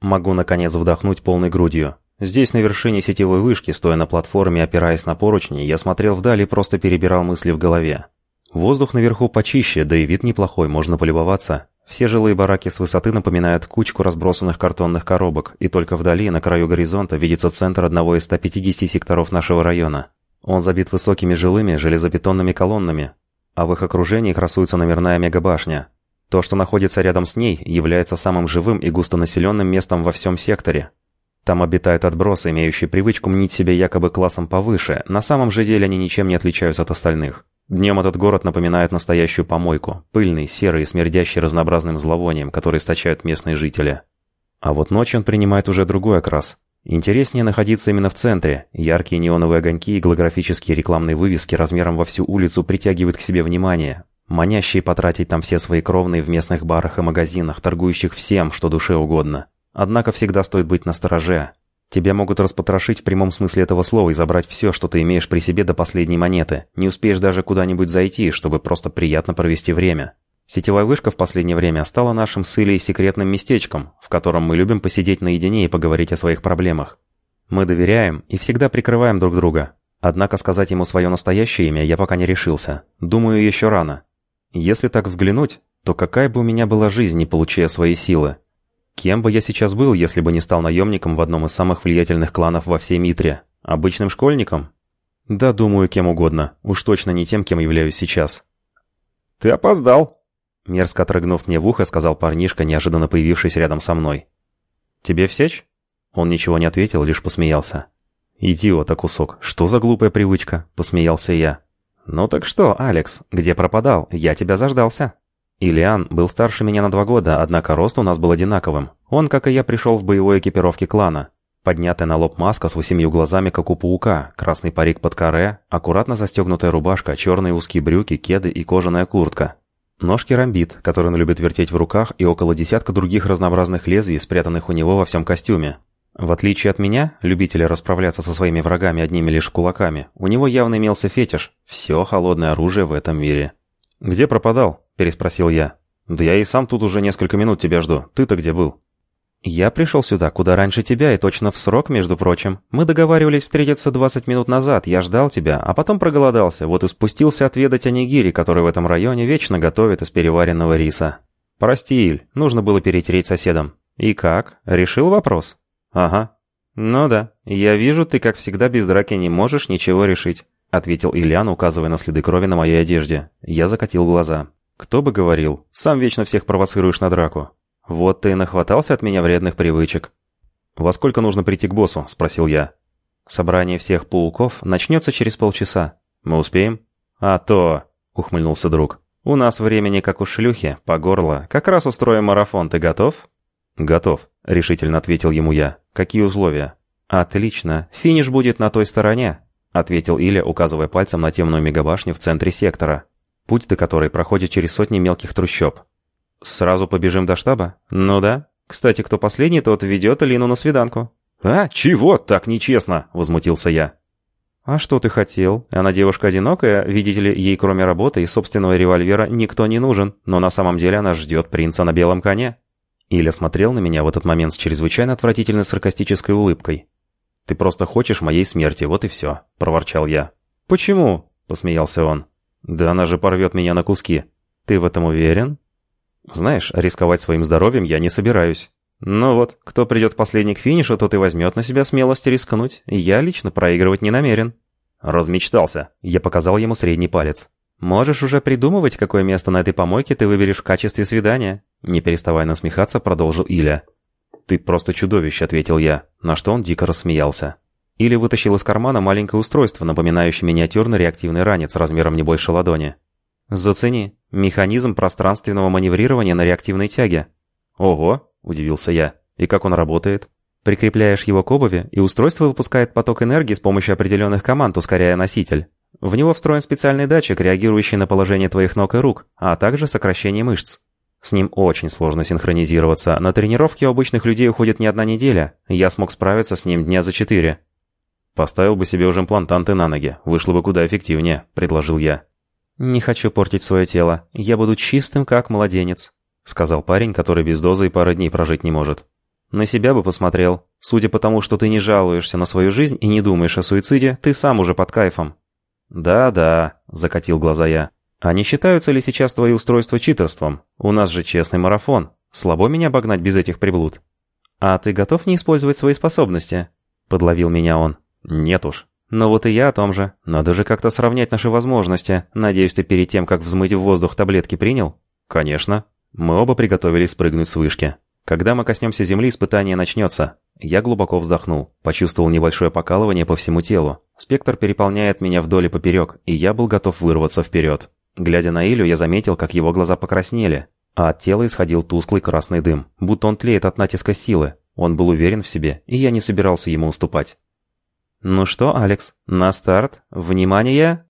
Могу, наконец, вдохнуть полной грудью. Здесь, на вершине сетевой вышки, стоя на платформе, опираясь на поручни, я смотрел вдали и просто перебирал мысли в голове. Воздух наверху почище, да и вид неплохой, можно полюбоваться. Все жилые бараки с высоты напоминают кучку разбросанных картонных коробок, и только вдали, на краю горизонта, видится центр одного из 150 секторов нашего района. Он забит высокими жилыми железобетонными колоннами, а в их окружении красуется номерная мегабашня. То, что находится рядом с ней, является самым живым и густонаселенным местом во всем секторе. Там обитают отбросы, имеющие привычку мнить себя якобы классом повыше, на самом же деле они ничем не отличаются от остальных. Днем этот город напоминает настоящую помойку, пыльный, серый и смердящий разнообразным зловонием, который источают местные жители. А вот ночью он принимает уже другой окрас. Интереснее находиться именно в центре. Яркие неоновые огоньки и голографические рекламные вывески размером во всю улицу притягивают к себе внимание, манящие потратить там все свои кровные в местных барах и магазинах, торгующих всем, что душе угодно. Однако всегда стоит быть настороже. Тебя могут распотрошить в прямом смысле этого слова и забрать все, что ты имеешь при себе до последней монеты. Не успеешь даже куда-нибудь зайти, чтобы просто приятно провести время. Сетевая вышка в последнее время стала нашим с Илей секретным местечком, в котором мы любим посидеть наедине и поговорить о своих проблемах. Мы доверяем и всегда прикрываем друг друга. Однако сказать ему свое настоящее имя я пока не решился. Думаю, еще рано. Если так взглянуть, то какая бы у меня была жизнь, не получая свои силы? Кем бы я сейчас был, если бы не стал наемником в одном из самых влиятельных кланов во всей Митре? Обычным школьником? Да, думаю, кем угодно. Уж точно не тем, кем являюсь сейчас. «Ты опоздал!» Мерзко отрыгнув мне в ухо, сказал парнишка, неожиданно появившись рядом со мной. «Тебе всечь?» Он ничего не ответил, лишь посмеялся. «Идиота кусок, что за глупая привычка?» – посмеялся я. «Ну так что, Алекс, где пропадал? Я тебя заждался». Ильян был старше меня на два года, однако рост у нас был одинаковым. Он, как и я, пришел в боевой экипировке клана. Поднятая на лоб маска с восемью глазами, как у паука, красный парик под каре, аккуратно застегнутая рубашка, черные узкие брюки, кеды и кожаная куртка. Ножки рамбит, который он любит вертеть в руках, и около десятка других разнообразных лезвий, спрятанных у него во всем костюме. В отличие от меня, любителя расправляться со своими врагами одними лишь кулаками, у него явно имелся фетиш – все холодное оружие в этом мире. «Где пропадал?» – переспросил я. «Да я и сам тут уже несколько минут тебя жду. Ты-то где был?» «Я пришел сюда куда раньше тебя и точно в срок, между прочим. Мы договаривались встретиться 20 минут назад, я ждал тебя, а потом проголодался, вот и спустился отведать анигири, который в этом районе вечно готовят из переваренного риса. Прости, Иль, нужно было перетереть соседом. И как? Решил вопрос?» «Ага». «Ну да, я вижу, ты как всегда без драки не можешь ничего решить. — ответил Ильян, указывая на следы крови на моей одежде. Я закатил глаза. «Кто бы говорил, сам вечно всех провоцируешь на драку. Вот ты и нахватался от меня вредных привычек». «Во сколько нужно прийти к боссу?» — спросил я. «Собрание всех пауков начнется через полчаса. Мы успеем?» «А то!» — ухмыльнулся друг. «У нас времени как у шлюхи, по горло. Как раз устроим марафон. Ты готов?» «Готов», — решительно ответил ему я. «Какие условия?» «Отлично. Финиш будет на той стороне. — ответил Илья, указывая пальцем на темную мегабашню в центре сектора, путь до которой проходит через сотни мелких трущоб. «Сразу побежим до штаба?» «Ну да. Кстати, кто последний, тот ведет Алину на свиданку». «А, чего? Так нечестно!» — возмутился я. «А что ты хотел? Она девушка одинокая, видите ли, ей кроме работы и собственного револьвера никто не нужен, но на самом деле она ждет принца на белом коне». Иля смотрел на меня в этот момент с чрезвычайно отвратительной саркастической улыбкой. «Ты просто хочешь моей смерти, вот и все», — проворчал я. «Почему?» — посмеялся он. «Да она же порвет меня на куски. Ты в этом уверен?» «Знаешь, рисковать своим здоровьем я не собираюсь. Ну вот, кто придет последний к финишу, тот и возьмет на себя смелость рискнуть. Я лично проигрывать не намерен». «Размечтался», — я показал ему средний палец. «Можешь уже придумывать, какое место на этой помойке ты выберешь в качестве свидания?» Не переставая насмехаться, продолжил Иля. «Ты просто чудовище», — ответил я, на что он дико рассмеялся. Или вытащил из кармана маленькое устройство, напоминающее миниатюрный реактивный ранец размером не больше ладони. «Зацени. Механизм пространственного маневрирования на реактивной тяге». «Ого!» – удивился я. «И как он работает?» Прикрепляешь его к обуви, и устройство выпускает поток энергии с помощью определенных команд, ускоряя носитель. В него встроен специальный датчик, реагирующий на положение твоих ног и рук, а также сокращение мышц. С ним очень сложно синхронизироваться. На тренировки у обычных людей уходит не одна неделя. Я смог справиться с ним дня за четыре. «Поставил бы себе уже имплантанты на ноги. Вышло бы куда эффективнее», — предложил я. «Не хочу портить свое тело. Я буду чистым, как младенец», — сказал парень, который без дозы и пары дней прожить не может. На себя бы посмотрел. Судя по тому, что ты не жалуешься на свою жизнь и не думаешь о суициде, ты сам уже под кайфом. «Да-да», — закатил глаза я. «А не считаются ли сейчас твои устройства читерством? У нас же честный марафон. Слабо меня обогнать без этих приблуд». «А ты готов не использовать свои способности?» — подловил меня он. «Нет уж». «Но вот и я о том же. Надо же как-то сравнять наши возможности. Надеюсь, ты перед тем, как взмыть в воздух таблетки принял?» «Конечно». Мы оба приготовились спрыгнуть с вышки. Когда мы коснемся земли, испытание начнется. Я глубоко вздохнул, почувствовал небольшое покалывание по всему телу. Спектр переполняет меня вдоль и поперек, и я был готов вырваться вперед. Глядя на Илю, я заметил, как его глаза покраснели, а от тела исходил тусклый красный дым, будто он тлеет от натиска силы. Он был уверен в себе, и я не собирался ему уступать. «Ну что, Алекс, на старт. Внимание!»